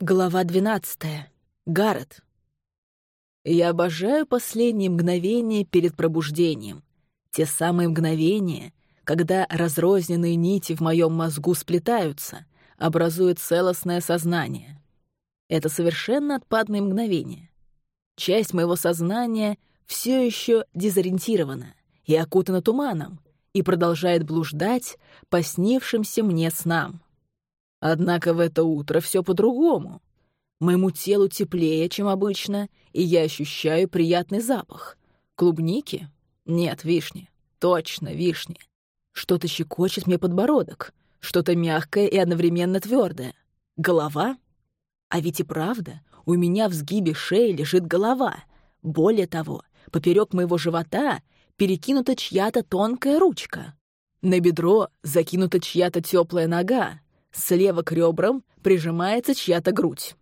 Глава 12. Гаррет. Я обожаю последние мгновения перед пробуждением. Те самые мгновения, когда разрозненные нити в моем мозгу сплетаются, образуют целостное сознание. Это совершенно отпадные мгновения. Часть моего сознания все еще дезориентирована и окутана туманом и продолжает блуждать по снившимся мне снам. Однако в это утро все по-другому. Моему телу теплее, чем обычно, и я ощущаю приятный запах. Клубники? Нет, вишни. Точно, вишни. Что-то щекочет мне подбородок. Что-то мягкое и одновременно твердое. Голова? А ведь и правда, у меня в сгибе шеи лежит голова. Более того, поперек моего живота перекинута чья-то тонкая ручка. На бедро закинута чья-то теплая нога, Слева к ребрам прижимается чья-то грудь.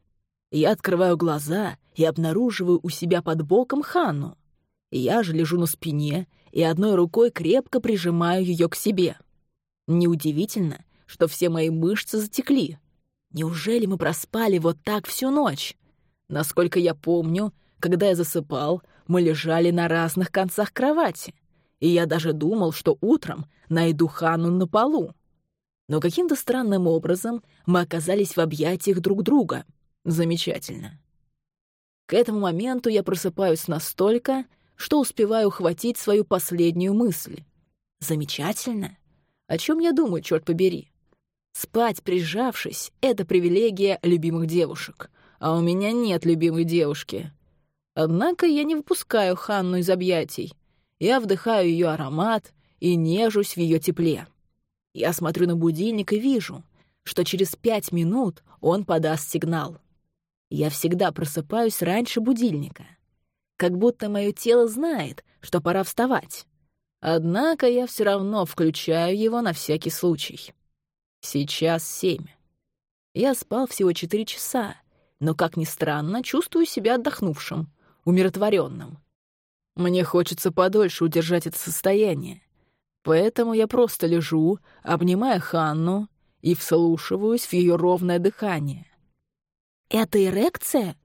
Я открываю глаза и обнаруживаю у себя под боком Ханну. Я же лежу на спине и одной рукой крепко прижимаю ее к себе. Неудивительно, что все мои мышцы затекли. Неужели мы проспали вот так всю ночь? Насколько я помню, когда я засыпал, мы лежали на разных концах кровати, и я даже думал, что утром найду Хану на полу. Но каким-то странным образом мы оказались в объятиях друг друга. Замечательно. К этому моменту я просыпаюсь настолько, что успеваю ухватить свою последнюю мысль. Замечательно? О чем я думаю, черт побери? Спать, прижавшись, — это привилегия любимых девушек. А у меня нет любимой девушки. Однако я не выпускаю Ханну из объятий. Я вдыхаю ее аромат и нежусь в ее тепле. Я смотрю на будильник и вижу, что через пять минут он подаст сигнал. Я всегда просыпаюсь раньше будильника. Как будто мое тело знает, что пора вставать. Однако я все равно включаю его на всякий случай. Сейчас семь. Я спал всего четыре часа, но, как ни странно, чувствую себя отдохнувшим, умиротворенным. Мне хочется подольше удержать это состояние, Поэтому я просто лежу, обнимая Ханну и вслушиваюсь в ее ровное дыхание. «Это эрекция?»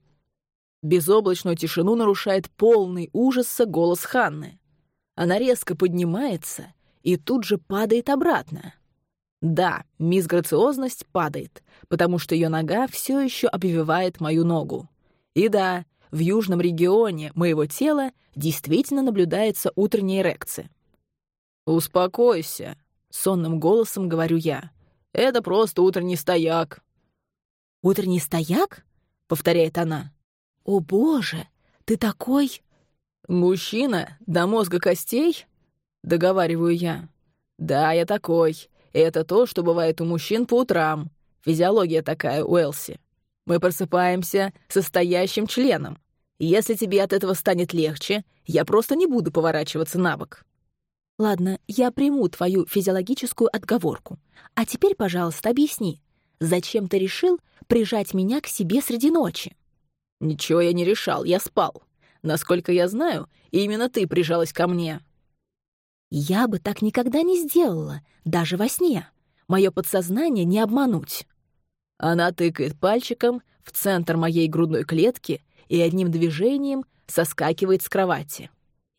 Безоблачную тишину нарушает полный ужаса голос Ханны. Она резко поднимается и тут же падает обратно. Да, мисс Грациозность падает, потому что ее нога все еще обвивает мою ногу. И да, в южном регионе моего тела действительно наблюдается утренняя эрекция. «Успокойся», — сонным голосом говорю я. «Это просто утренний стояк». «Утренний стояк?» — повторяет она. «О, боже, ты такой...» «Мужчина до мозга костей?» — договариваю я. «Да, я такой. Это то, что бывает у мужчин по утрам. Физиология такая у Элси. Мы просыпаемся со стоящим членом. Если тебе от этого станет легче, я просто не буду поворачиваться на бок». Ладно, я приму твою физиологическую отговорку. А теперь, пожалуйста, объясни, зачем ты решил прижать меня к себе среди ночи? Ничего я не решал, я спал. Насколько я знаю, именно ты прижалась ко мне. Я бы так никогда не сделала, даже во сне. Мое подсознание не обмануть. Она тыкает пальчиком в центр моей грудной клетки и одним движением соскакивает с кровати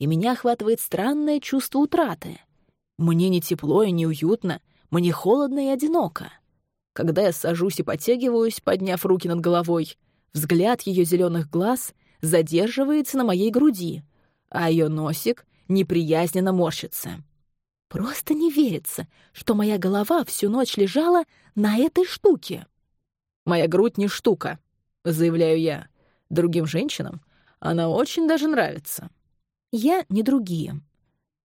и меня охватывает странное чувство утраты. Мне не тепло и не уютно, мне холодно и одиноко. Когда я сажусь и подтягиваюсь, подняв руки над головой, взгляд ее зеленых глаз задерживается на моей груди, а ее носик неприязненно морщится. Просто не верится, что моя голова всю ночь лежала на этой штуке. «Моя грудь не штука», — заявляю я. Другим женщинам она очень даже нравится. Я не другие.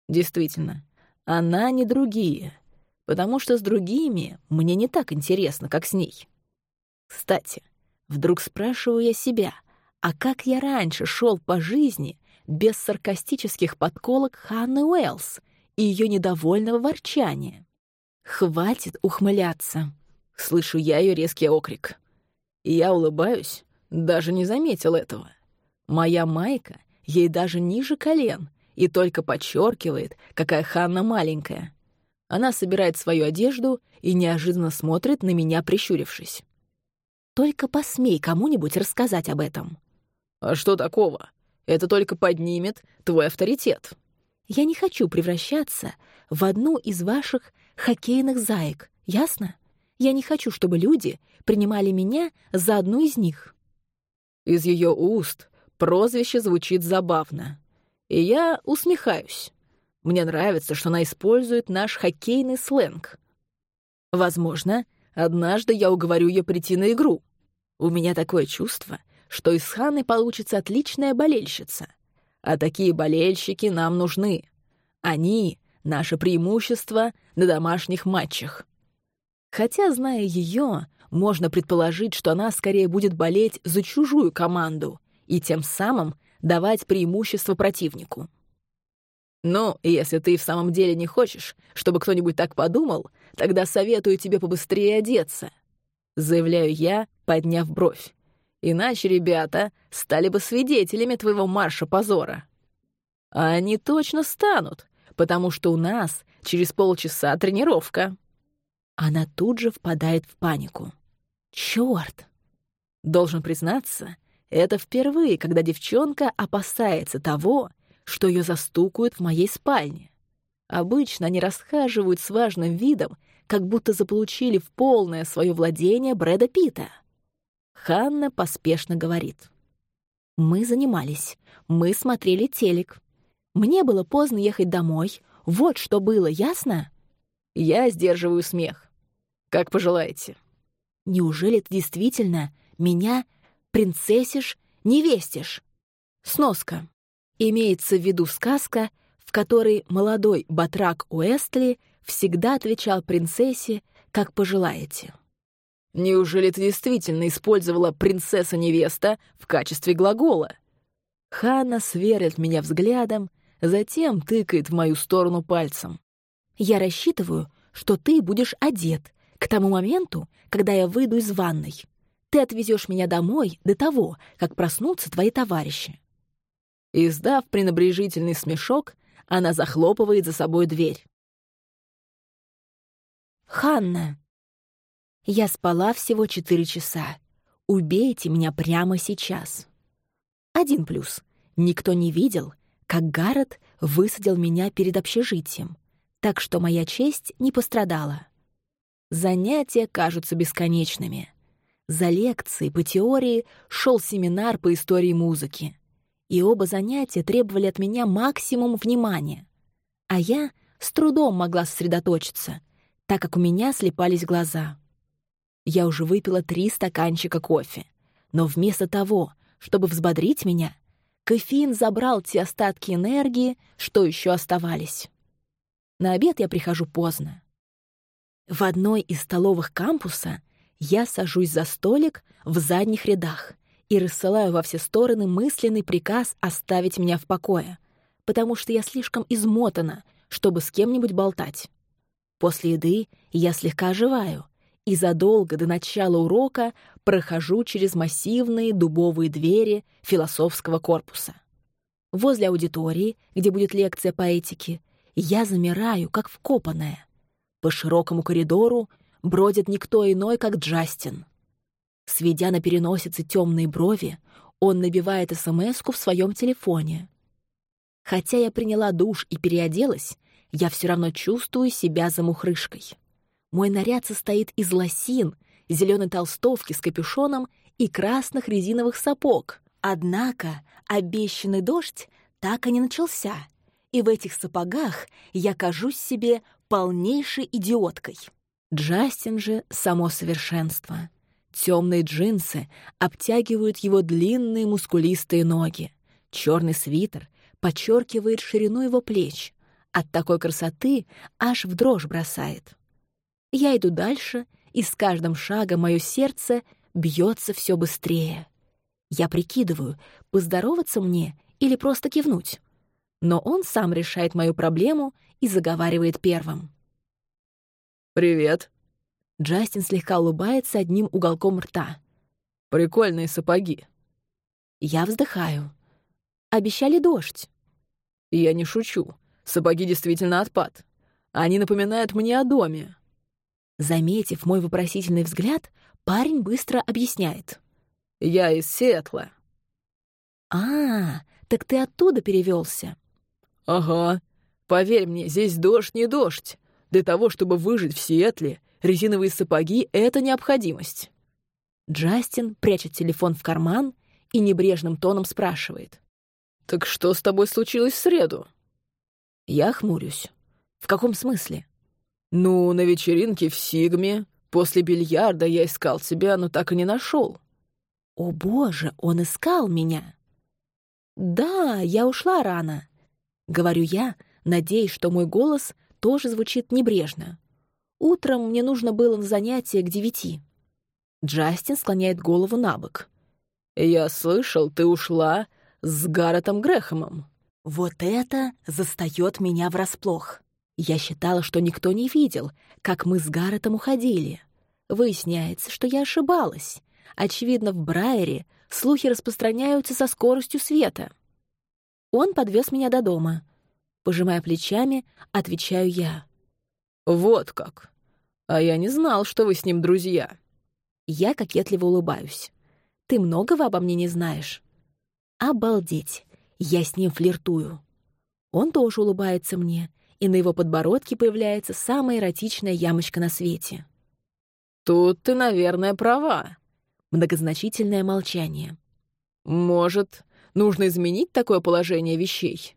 Действительно, она не другие, потому что с другими мне не так интересно, как с ней. Кстати, вдруг спрашиваю я себя, а как я раньше шел по жизни без саркастических подколок Ханны Уэллс и ее недовольного ворчания? «Хватит ухмыляться!» — слышу я ее резкий окрик. И я улыбаюсь, даже не заметил этого. Моя майка ей даже ниже колен, и только подчеркивает, какая Ханна маленькая. Она собирает свою одежду и неожиданно смотрит на меня, прищурившись. Только посмей кому-нибудь рассказать об этом. А что такого? Это только поднимет твой авторитет. Я не хочу превращаться в одну из ваших хоккейных заек, ясно? Я не хочу, чтобы люди принимали меня за одну из них. Из ее уст прозвище звучит забавно. И я усмехаюсь. Мне нравится, что она использует наш хоккейный сленг. Возможно, однажды я уговорю ее прийти на игру. У меня такое чувство, что из Ханы получится отличная болельщица. А такие болельщики нам нужны. Они — наше преимущество на домашних матчах. Хотя, зная ее, можно предположить, что она скорее будет болеть за чужую команду и тем самым давать преимущество противнику. «Ну, если ты в самом деле не хочешь, чтобы кто-нибудь так подумал, тогда советую тебе побыстрее одеться», — заявляю я, подняв бровь. «Иначе ребята стали бы свидетелями твоего марша позора». А они точно станут, потому что у нас через полчаса тренировка. Она тут же впадает в панику. Чёрт! Должен признаться, это впервые, когда девчонка опасается того, что ее застукают в моей спальне. Обычно они расхаживают с важным видом, как будто заполучили в полное свое владение Брэда Питта. Ханна поспешно говорит. «Мы занимались, мы смотрели телек. Мне было поздно ехать домой. Вот что было, ясно?» Я сдерживаю смех. Как пожелаете. Неужели ты действительно меня принцессишь, невестишь? Сноска. Имеется в виду сказка, в которой молодой батрак Уэстли всегда отвечал принцессе, как пожелаете. Неужели ты действительно использовала «принцесса-невеста» в качестве глагола? Ханна сверлит меня взглядом, затем тыкает в мою сторону пальцем. Я рассчитываю, что ты будешь одет к тому моменту, когда я выйду из ванной. Ты отвезешь меня домой до того, как проснутся твои товарищи. Издав пренебрежительный смешок, она захлопывает за собой дверь. «Ханна, я спала всего четыре часа. Убейте меня прямо сейчас». Один плюс. Никто не видел, как Гаррет высадил меня перед общежитием, так что моя честь не пострадала. Занятия кажутся бесконечными. За лекцией по теории шел семинар по истории музыки и оба занятия требовали от меня максимум внимания. А я с трудом могла сосредоточиться, так как у меня слепались глаза. Я уже выпила три стаканчика кофе, но вместо того, чтобы взбодрить меня, кофеин забрал те остатки энергии, что еще оставались. На обед я прихожу поздно. В одной из столовых кампуса я сажусь за столик в задних рядах и рассылаю во все стороны мысленный приказ оставить меня в покое, потому что я слишком измотана, чтобы с кем-нибудь болтать. После еды я слегка оживаю и задолго до начала урока прохожу через массивные дубовые двери философского корпуса. Возле аудитории, где будет лекция по этике, я замираю, как вкопанная. По широкому коридору бродит никто иной, как Джастин. Сведя на переносице темные брови, он набивает смс в своем телефоне. Хотя я приняла душ и переоделась, я все равно чувствую себя замухрышкой. Мой наряд состоит из лосин, зеленой толстовки с капюшоном и красных резиновых сапог. Однако обещанный дождь так и не начался, и в этих сапогах я кажусь себе полнейшей идиоткой. Джастин же — само совершенство. Темные джинсы обтягивают его длинные мускулистые ноги. Черный свитер подчеркивает ширину его плеч. От такой красоты аж в дрожь бросает. Я иду дальше, и с каждым шагом мое сердце бьется все быстрее. Я прикидываю, поздороваться мне или просто кивнуть. Но он сам решает мою проблему и заговаривает первым. «Привет», Джастин слегка улыбается одним уголком рта. «Прикольные сапоги». Я вздыхаю. Обещали дождь. Я не шучу. Сапоги действительно отпад. Они напоминают мне о доме. Заметив мой вопросительный взгляд, Парень быстро объясняет. «Я из Сиэтла». «А, так ты оттуда перевелся?» «Ага. Поверь мне, здесь дождь не дождь. Для того, чтобы выжить в Сиэтле, резиновые сапоги — это необходимость». Джастин прячет телефон в карман и небрежным тоном спрашивает. «Так что с тобой случилось в среду?» Я хмурюсь. «В каком смысле?» «Ну, на вечеринке в Сигме. После бильярда я искал тебя, но так и не нашел. «О боже, он искал меня!» «Да, я ушла рано», — говорю я, надеясь, что мой голос тоже звучит небрежно. Утром мне нужно было на занятие к девяти. Джастин склоняет голову на бок. «Я слышал, ты ушла с Гарретом Грэхэмом». Вот это застаёт меня врасплох. Я считала, что никто не видел, как мы с Гарретом уходили. Выясняется, что я ошибалась. Очевидно, в Брайере слухи распространяются со скоростью света. Он подвез меня до дома. Пожимая плечами, отвечаю я. «Вот как! А я не знал, что вы с ним друзья». Я кокетливо улыбаюсь. «Ты многого обо мне не знаешь». «Обалдеть! Я с ним флиртую». Он тоже улыбается мне, и на его подбородке появляется самая эротичная ямочка на свете. «Тут ты, наверное, права». Многозначительное молчание. «Может, нужно изменить такое положение вещей?»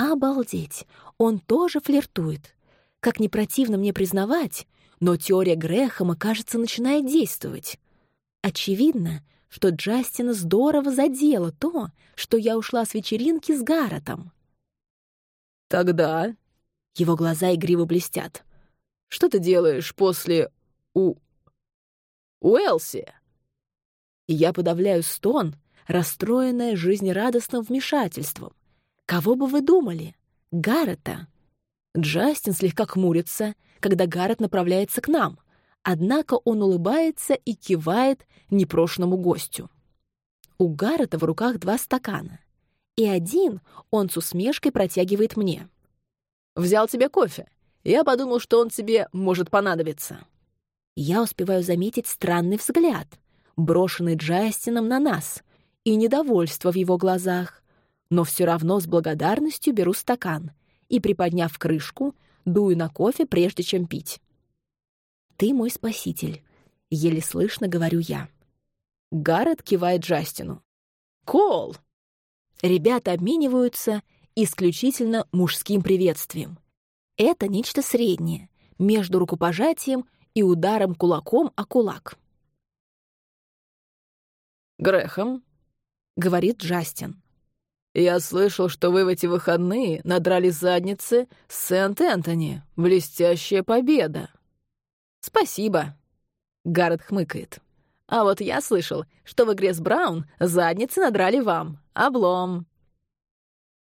Обалдеть! Он тоже флиртует. Как не противно мне признавать, но теория Грэхэма, кажется, начинает действовать. Очевидно, что Джастина здорово задело то, что я ушла с вечеринки с Гарретом. «Тогда...» — его глаза игриво блестят. «Что ты делаешь после... у... Уэлси?» И я подавляю стон, расстроенная жизнерадостным вмешательством. Кого бы вы думали? Гаррета. Джастин слегка хмурится, когда Гаррет направляется к нам, однако он улыбается и кивает непрошенному гостю. У Гаррета в руках два стакана, и один он с усмешкой протягивает мне. «Взял тебе кофе. Я подумал, что он тебе может понадобиться». Я успеваю заметить странный взгляд, брошенный Джастином на нас, и недовольство в его глазах, но все равно с благодарностью беру стакан и, приподняв крышку, дую на кофе, прежде чем пить. «Ты мой спаситель», — еле слышно говорю я. Гаррет кивает Джастину. «Кол!» Ребята обмениваются исключительно мужским приветствием. Это нечто среднее между рукопожатием и ударом кулаком о кулак. «Грэхэм», — говорит Джастин. «Я слышал, что вы в эти выходные надрали задницы Сент-Энтони. Блестящая победа!» «Спасибо!» — Гаррет хмыкает. «А вот я слышал, что в игре с Браун задницы надрали вам. Облом!»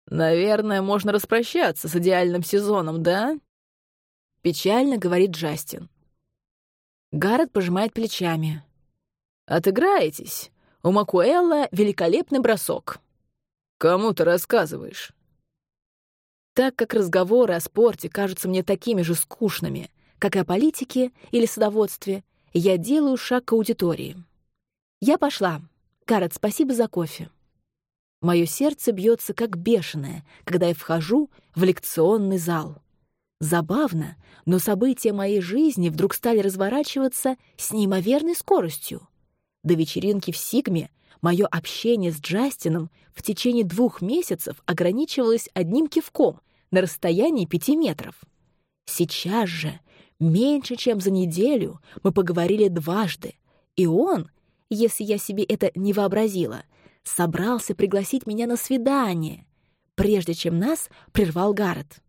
«Наверное, можно распрощаться с идеальным сезоном, да?» Печально говорит Джастин. Гаррет пожимает плечами. «Отыграетесь? У Макуэлла великолепный бросок». «Кому ты рассказываешь?» Так как разговоры о спорте кажутся мне такими же скучными, как и о политике или садоводстве, я делаю шаг к аудитории. Я пошла. Карат, спасибо за кофе. Мое сердце бьется как бешеное, когда я вхожу в лекционный зал. Забавно, но события моей жизни вдруг стали разворачиваться с неимоверной скоростью. До вечеринки в Сигме Мое общение с Джастином в течение двух месяцев ограничивалось одним кивком на расстоянии пяти метров. Сейчас же, меньше чем за неделю, мы поговорили дважды, и он, если я себе это не вообразила, собрался пригласить меня на свидание, прежде чем нас прервал Гаррет.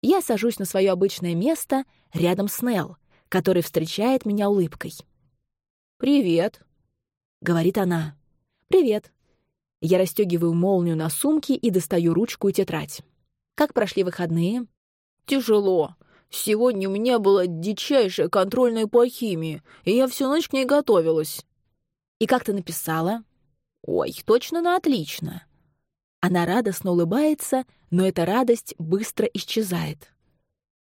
Я сажусь на свое обычное место рядом с Нелл, который встречает меня улыбкой. «Привет», — говорит она. «Привет». Я расстегиваю молнию на сумке и достаю ручку и тетрадь. «Как прошли выходные?» «Тяжело. Сегодня у меня была дичайшая контрольная по химии, и я всю ночь к ней готовилась». «И как ты написала?» «Ой, точно на отлично». Она радостно улыбается, но эта радость быстро исчезает.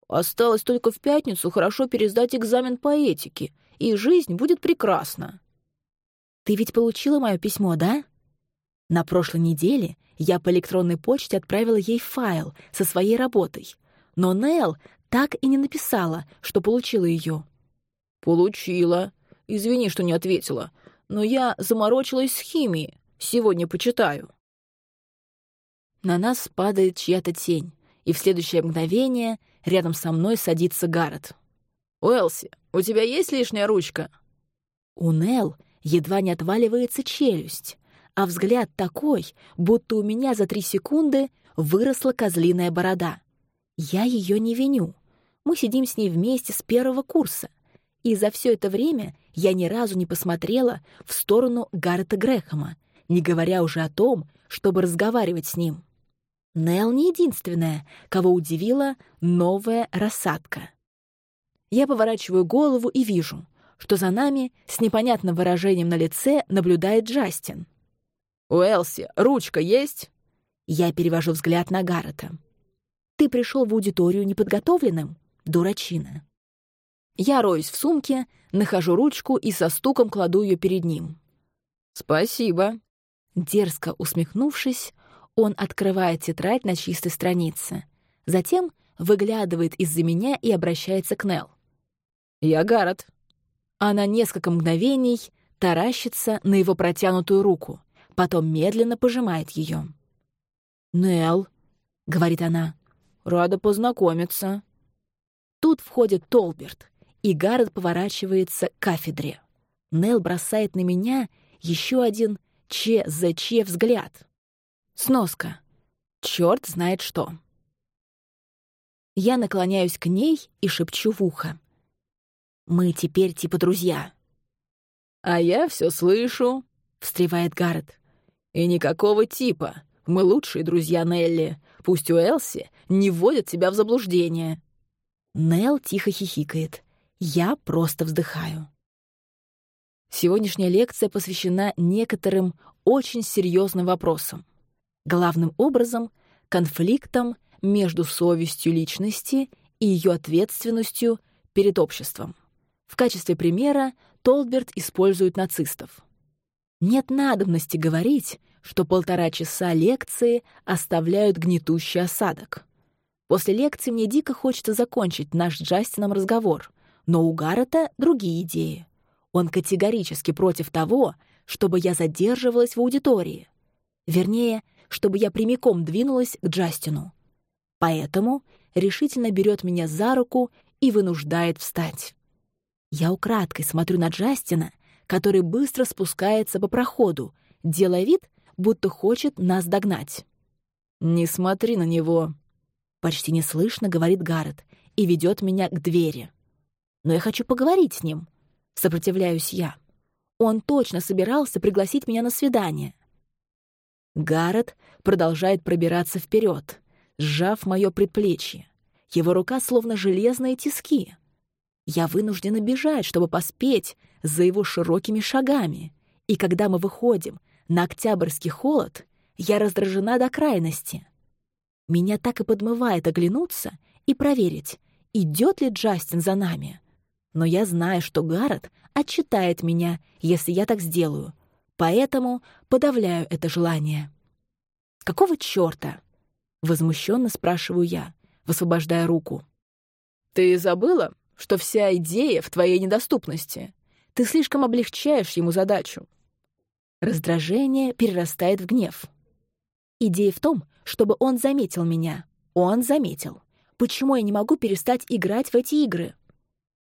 «Осталось только в пятницу хорошо пересдать экзамен по этике и жизнь будет прекрасна. Ты ведь получила мое письмо, да? На прошлой неделе я по электронной почте отправила ей файл со своей работой, но Нел так и не написала, что получила ее. «Получила. Извини, что не ответила. Но я заморочилась с химией. Сегодня почитаю». На нас падает чья-то тень, и в следующее мгновение рядом со мной садится Гаррет. «Уэлси, у тебя есть лишняя ручка?» У Нел едва не отваливается челюсть, а взгляд такой, будто у меня за три секунды выросла козлиная борода. Я ее не виню. Мы сидим с ней вместе с первого курса — и за все это время я ни разу не посмотрела в сторону Гаррета Грэхэма, не говоря уже о том, чтобы разговаривать с ним. Нел не единственная, кого удивила новая рассадка. Я поворачиваю голову и вижу, что за нами с непонятным выражением на лице наблюдает Джастин. «У Элси ручка есть?» Я перевожу взгляд на Гаррета. «Ты пришел в аудиторию неподготовленным, дурачина». Я роюсь в сумке, нахожу ручку и со стуком кладу ее перед ним. «Спасибо». Дерзко усмехнувшись, он открывает тетрадь на чистой странице. Затем выглядывает из-за меня и обращается к Нел. «Я Гаррет». Она несколько мгновений таращится на его протянутую руку, потом медленно пожимает ее. «Нел», — говорит она, — «рада познакомиться». Тут входит Толберт, и Гаррет поворачивается к кафедре. Нел бросает на меня еще один ЧЗЧ взгляд. Сноска. Черт знает что. Я наклоняюсь к ней и шепчу в ухо. «Мы теперь типа друзья». «А я все слышу», — встревает Гаррет. «И никакого типа. Мы лучшие друзья Нелли. Пусть у Элси не вводят тебя в заблуждение». Нел тихо хихикает. Я просто вздыхаю. Сегодняшняя лекция посвящена некоторым очень серьезным вопросам. Главным образом — конфликтам между совестью личности и ее ответственностью перед обществом. В качестве примера Толберт использует нацистов. Нет надобности говорить, что полтора часа лекции оставляют гнетущий осадок. После лекции мне дико хочется закончить наш с Джастином разговор — но у Гаррета другие идеи. Он категорически против того, чтобы я задерживалась в аудитории. Вернее, чтобы я прямиком двинулась к Джастину. Поэтому решительно берет меня за руку и вынуждает встать. Я украдкой смотрю на Джастина, который быстро спускается по проходу, делая вид, будто хочет нас догнать. «Не смотри на него», — почти неслышно говорит Гаррет и ведет меня к двери но я хочу поговорить с ним. Сопротивляюсь я. Он точно собирался пригласить меня на свидание. Гаррет продолжает пробираться вперед, сжав мое предплечье. Его рука словно железные тиски. Я вынуждена бежать, чтобы поспеть за его широкими шагами. И когда мы выходим на октябрьский холод, я раздражена до крайности. Меня так и подмывает оглянуться и проверить, идет ли Джастин за нами но я знаю, что Гаррет отчитает меня, если я так сделаю, поэтому подавляю это желание. «Какого чёрта?» — возмущенно спрашиваю я, высвобождая руку. «Ты забыла, что вся идея в твоей недоступности? Ты слишком облегчаешь ему задачу». Раздражение перерастает в гнев. Идея в том, чтобы он заметил меня. Он заметил. Почему я не могу перестать играть в эти игры?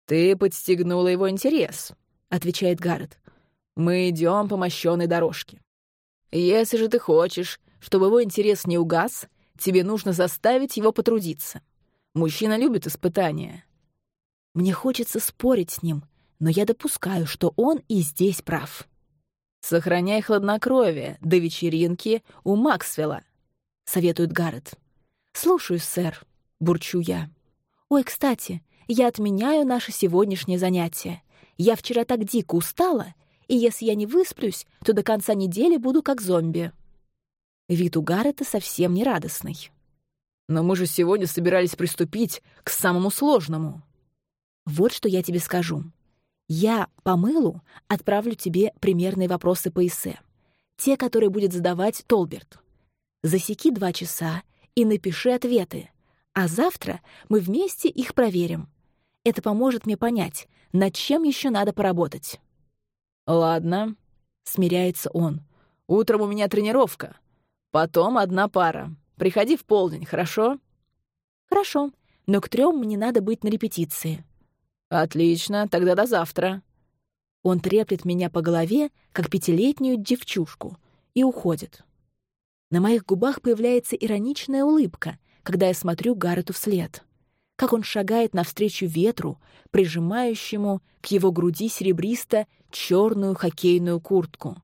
«Ты подстегнула его интерес», — отвечает Гаррет. «Мы идем по мощенной дорожке. Если же ты хочешь, чтобы его интерес не угас, тебе нужно заставить его потрудиться. Мужчина любит испытания». Мне хочется спорить с ним, но я допускаю, что он и здесь прав. «Сохраняй хладнокровие до вечеринки у Максвелла», — советует Гаррет. «Слушаюсь, сэр», — бурчу я. «Ой, кстати, я отменяю наше сегодняшнее занятие. Я вчера так дико устала, и если я не высплюсь, то до конца недели буду как зомби». Вид у Гаррета совсем не радостный. «Но мы же сегодня собирались приступить к самому сложному». «Вот что я тебе скажу. Я по мылу отправлю тебе примерные вопросы по эссе. Те, которые будет задавать Толберт. Засеки два часа и напиши ответы, а завтра мы вместе их проверим. Это поможет мне понять, над чем еще надо поработать. «Ладно», — смиряется он. «Утром у меня тренировка. Потом одна пара. Приходи в полдень, хорошо?» «Хорошо, но к трем мне надо быть на репетиции». «Отлично, тогда до завтра». Он треплет меня по голове, как пятилетнюю девчушку, и уходит. На моих губах появляется ироничная улыбка, когда я смотрю Гаррету вслед. Как он шагает навстречу ветру, прижимающему к его груди серебристо черную хоккейную куртку.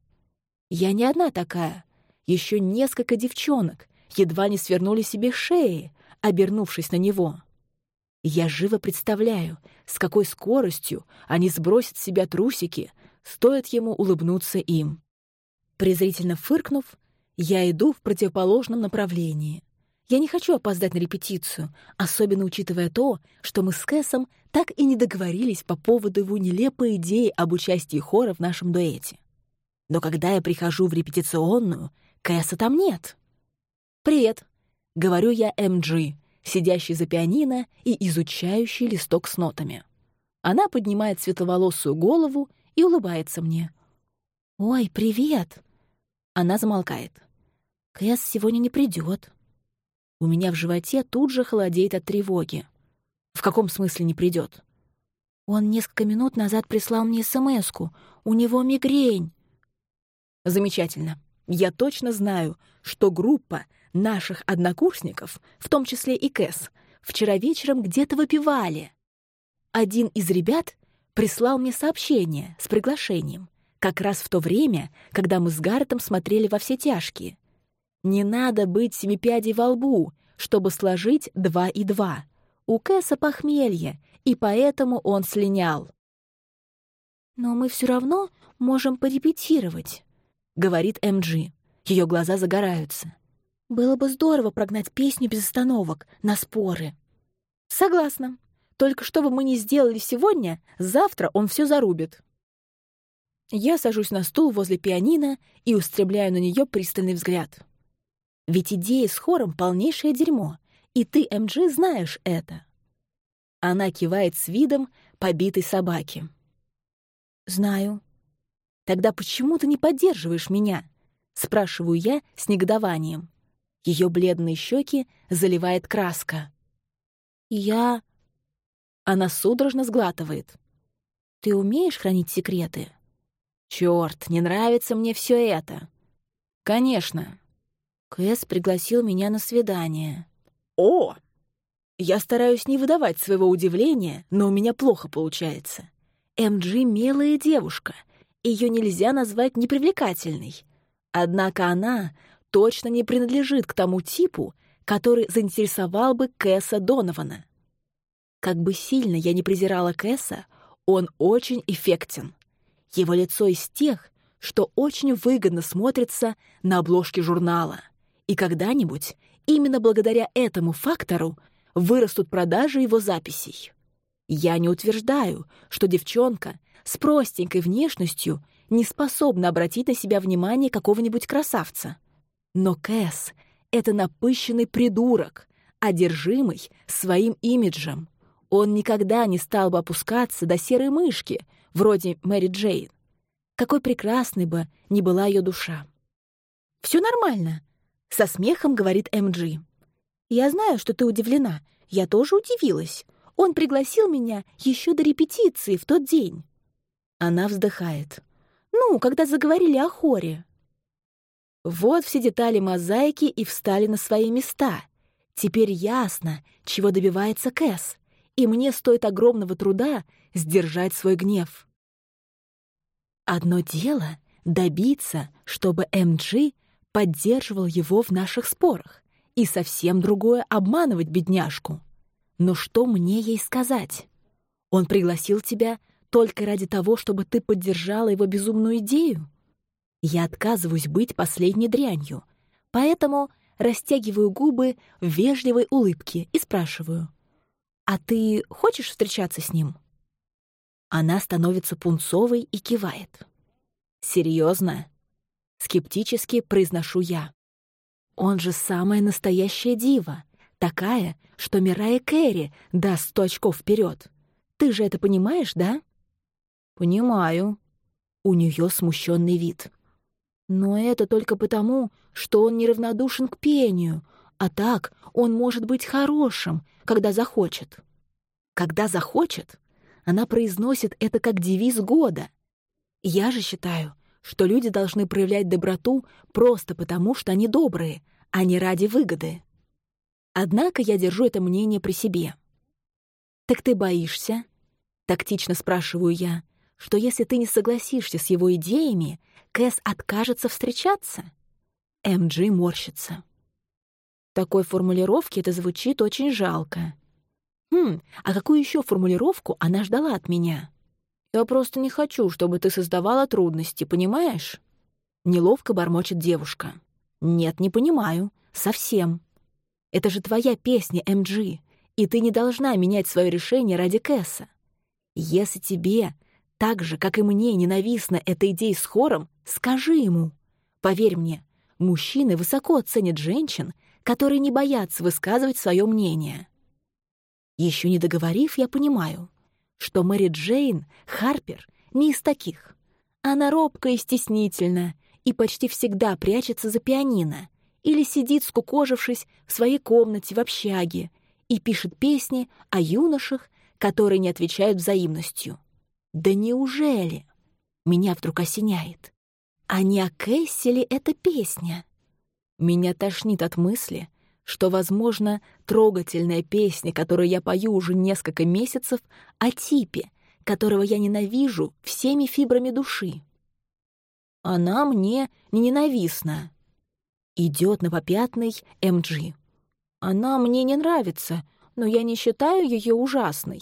Я не одна такая. Еще несколько девчонок едва не свернули себе шеи, обернувшись на него. Я живо представляю, с какой скоростью они сбросят с себя трусики, стоит ему улыбнуться им. Презрительно фыркнув, я иду в противоположном направлении. Я не хочу опоздать на репетицию, особенно учитывая то, что мы с Кэсом так и не договорились по поводу его нелепой идеи об участии хора в нашем дуэте. Но когда я прихожу в репетиционную, Кэса там нет. «Привет», — говорю я МГ, сидящий за пианино и изучающий листок с нотами. Она поднимает светловолосую голову и улыбается мне. «Ой, привет!» Она замолкает. «Кэс сегодня не придет. У меня в животе тут же холодеет от тревоги. В каком смысле не придет? Он несколько минут назад прислал мне смс -ку. У него мигрень. Замечательно. Я точно знаю, что группа наших однокурсников, в том числе и Кэс, вчера вечером где-то выпивали. Один из ребят прислал мне сообщение с приглашением, как раз в то время, когда мы с Гарретом смотрели во все тяжкие. Не надо быть семипядей во лбу, чтобы сложить два и два. У Кэса похмелье, и поэтому он слинял. «Но мы все равно можем порепетировать», — говорит МГ. Ее глаза загораются. Было бы здорово прогнать песню без остановок, на споры. Согласна. Только что бы мы ни сделали сегодня, завтра он все зарубит. Я сажусь на стул возле пианино и устремляю на нее пристальный взгляд. Ведь идея с хором — полнейшее дерьмо, и ты, МГ, знаешь это. Она кивает с видом побитой собаки. «Знаю. Тогда почему ты не поддерживаешь меня?» — спрашиваю я с негодованием. Ее бледные щеки заливает краска. «Я...» Она судорожно сглатывает. «Ты умеешь хранить секреты?» «Чёрт, не нравится мне все это!» «Конечно!» Кэс пригласил меня на свидание. «О!» Я стараюсь не выдавать своего удивления, но у меня плохо получается. МГ — милая девушка. Ее нельзя назвать непривлекательной. Однако она точно не принадлежит к тому типу, который заинтересовал бы Кэса Донована. Как бы сильно я не презирала Кэса, он очень эффектен. Его лицо из тех, что очень выгодно смотрится на обложке журнала. И когда-нибудь именно благодаря этому фактору вырастут продажи его записей. Я не утверждаю, что девчонка с простенькой внешностью не способна обратить на себя внимание какого-нибудь красавца. Но Кэс — это напыщенный придурок, одержимый своим имиджем. Он никогда не стал бы опускаться до серой мышки, вроде Мэри Джейн. Какой прекрасной бы ни была ее душа. Все нормально», — со смехом говорит МГ. «Я знаю, что ты удивлена. Я тоже удивилась. Он пригласил меня еще до репетиции в тот день». Она вздыхает. «Ну, когда заговорили о хоре». Вот все детали мозаики и встали на свои места. Теперь ясно, чего добивается Кэс, и мне стоит огромного труда сдержать свой гнев. Одно дело — добиться, чтобы МГ поддерживал его в наших спорах, и совсем другое — обманывать бедняжку. Но что мне ей сказать? Он пригласил тебя только ради того, чтобы ты поддержала его безумную идею? Я отказываюсь быть последней дрянью, поэтому растягиваю губы в вежливой улыбке и спрашиваю. «А ты хочешь встречаться с ним?» Она становится пунцовой и кивает. «Серьезно?» Скептически произношу я. «Он же самая настоящая дива, такая, что Мирая Кэрри даст сто очков вперед. Ты же это понимаешь, да?» «Понимаю». У нее смущенный вид. «Но это только потому, что он неравнодушен к пению, а так он может быть хорошим, когда захочет». «Когда захочет?» Она произносит это как девиз года. Я же считаю, что люди должны проявлять доброту просто потому, что они добрые, а не ради выгоды. Однако я держу это мнение при себе. «Так ты боишься?» — тактично спрашиваю я, что если ты не согласишься с его идеями, Кэс откажется встречаться? МГ морщится. Такой формулировки это звучит очень жалко. Хм, а какую еще формулировку она ждала от меня? Я просто не хочу, чтобы ты создавала трудности, понимаешь? Неловко бормочет девушка. Нет, не понимаю. Совсем. Это же твоя песня, МГ, и ты не должна менять свое решение ради Кэса. Если тебе, так же, как и мне, ненавистна эта идея с хором, скажи ему. Поверь мне, мужчины высоко ценят женщин, которые не боятся высказывать свое мнение. Еще не договорив, я понимаю, что Мэри Джейн Харпер не из таких. Она робка и стеснительна, и почти всегда прячется за пианино или сидит, скукожившись, в своей комнате в общаге и пишет песни о юношах, которые не отвечают взаимностью. Да неужели? Меня вдруг осеняет. А не о Кэсселе эта песня? Меня тошнит от мысли, что, возможно, трогательная песня, которую я пою уже несколько месяцев, о типе, которого я ненавижу всеми фибрами души. Она мне не ненавистна. Идет на попятный МГ. Она мне не нравится, но я не считаю ее ужасной.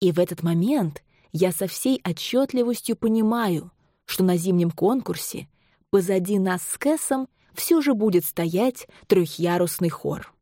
И в этот момент я со всей отчетливостью понимаю, что на зимнем конкурсе позади нас с Кэсом все же будет стоять трехъярусный хор.